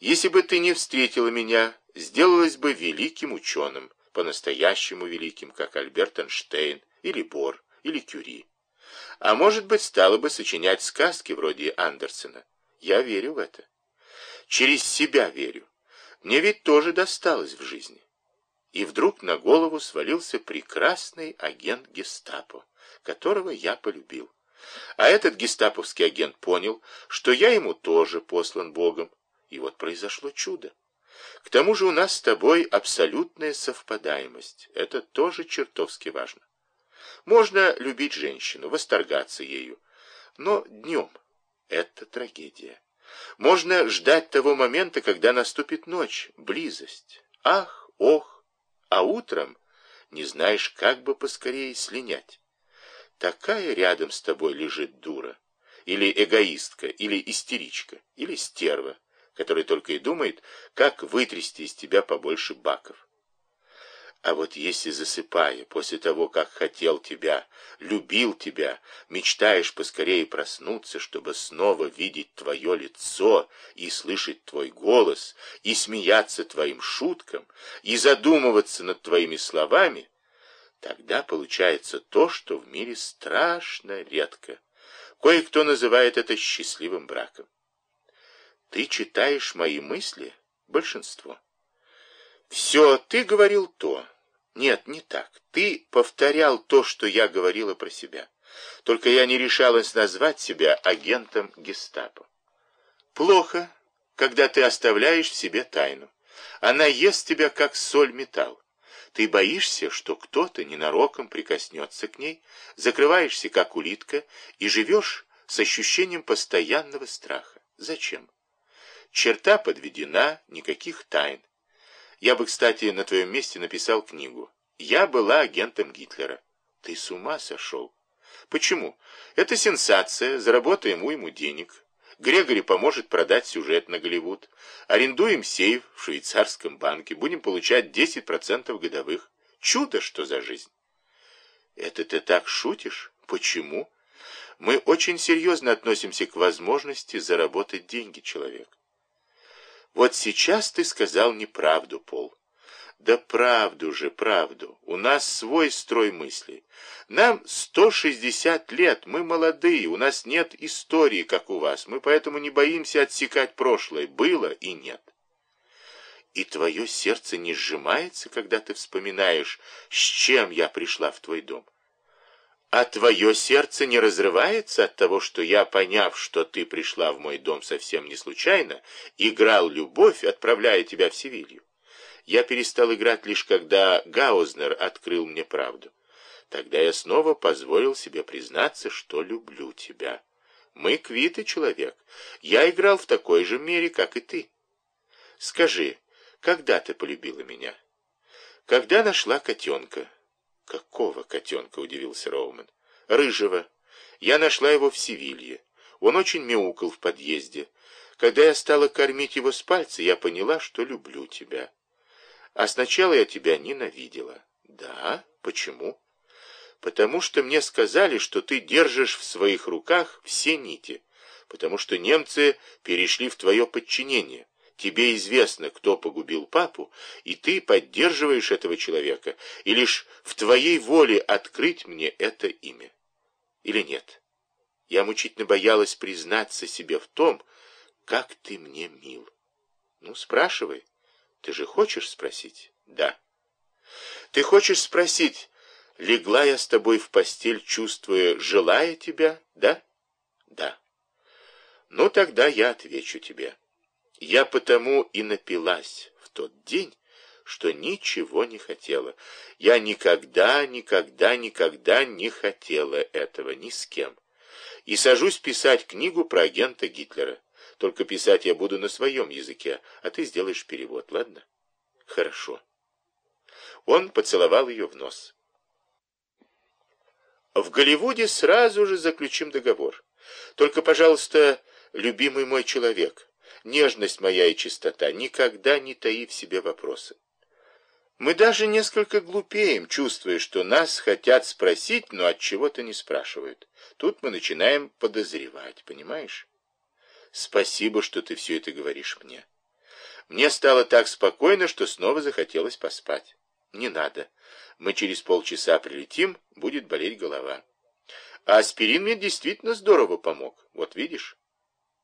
Если бы ты не встретила меня, сделалась бы великим ученым, по-настоящему великим, как Альберт Эйнштейн, или Бор, или Кюри. А может быть, стала бы сочинять сказки вроде Андерсена. Я верю в это. Через себя верю. Мне ведь тоже досталось в жизни. И вдруг на голову свалился прекрасный агент гестапо, которого я полюбил. А этот гестаповский агент понял, что я ему тоже послан Богом. И вот произошло чудо. К тому же у нас с тобой абсолютная совпадаемость. Это тоже чертовски важно. Можно любить женщину, восторгаться ею. Но днем это трагедия. Можно ждать того момента, когда наступит ночь, близость. Ах, ох, а утром не знаешь, как бы поскорее слинять. Такая рядом с тобой лежит дура, или эгоистка, или истеричка, или стерва, которая только и думает, как вытрясти из тебя побольше баков. А вот если засыпая, после того, как хотел тебя, любил тебя, мечтаешь поскорее проснуться, чтобы снова видеть твое лицо и слышать твой голос, и смеяться твоим шуткам, и задумываться над твоими словами, тогда получается то, что в мире страшно редко. Кое-кто называет это счастливым браком. Ты читаешь мои мысли? Большинство. Все, ты говорил то. Нет, не так. Ты повторял то, что я говорила про себя. Только я не решалась назвать себя агентом гестапо. Плохо, когда ты оставляешь в себе тайну. Она ест тебя, как соль металл. Ты боишься, что кто-то ненароком прикоснется к ней, закрываешься, как улитка, и живешь с ощущением постоянного страха. Зачем? Черта подведена, никаких тайн. Я бы, кстати, на твоем месте написал книгу. Я была агентом Гитлера. Ты с ума сошел? Почему? Это сенсация, заработаем уйму денег. Грегори поможет продать сюжет на Голливуд. Арендуем сейф в швейцарском банке, будем получать 10% годовых. Чудо, что за жизнь. Это ты так шутишь? Почему? Мы очень серьезно относимся к возможности заработать деньги человек. Вот сейчас ты сказал неправду, Пол. Да правду же, правду. У нас свой строй мыслей. Нам 160 лет, мы молодые, у нас нет истории, как у вас. Мы поэтому не боимся отсекать прошлое. Было и нет. И твое сердце не сжимается, когда ты вспоминаешь, с чем я пришла в твой дом. А твое сердце не разрывается от того, что я, поняв, что ты пришла в мой дом совсем не случайно, играл любовь, отправляя тебя в Севилью. Я перестал играть лишь когда Гаузнер открыл мне правду. Тогда я снова позволил себе признаться, что люблю тебя. Мы квиты, человек. Я играл в такой же мере, как и ты. Скажи, когда ты полюбила меня? Когда нашла котенка? «Какого котенка?» — удивился Роуман. «Рыжего. Я нашла его в Севилье. Он очень мяукал в подъезде. Когда я стала кормить его с пальца, я поняла, что люблю тебя. А сначала я тебя ненавидела». «Да? Почему?» «Потому что мне сказали, что ты держишь в своих руках все нити, потому что немцы перешли в твое подчинение». Тебе известно, кто погубил папу, и ты поддерживаешь этого человека, и лишь в твоей воле открыть мне это имя. Или нет? Я мучительно боялась признаться себе в том, как ты мне мил. Ну, спрашивай. Ты же хочешь спросить? Да. Ты хочешь спросить, легла я с тобой в постель, чувствуя, желая тебя, да? Да. Ну, тогда я отвечу тебе. Я потому и напилась в тот день, что ничего не хотела. Я никогда, никогда, никогда не хотела этого ни с кем. И сажусь писать книгу про агента Гитлера. Только писать я буду на своем языке, а ты сделаешь перевод, ладно? Хорошо. Он поцеловал ее в нос. В Голливуде сразу же заключим договор. Только, пожалуйста, любимый мой человек, нежность моя и чистота, никогда не таи в себе вопросы. Мы даже несколько глупеем, чувствуя, что нас хотят спросить, но от чего-то не спрашивают. Тут мы начинаем подозревать, понимаешь? Спасибо, что ты все это говоришь мне. Мне стало так спокойно, что снова захотелось поспать. Не надо. Мы через полчаса прилетим, будет болеть голова. А аспирин мне действительно здорово помог. Вот видишь?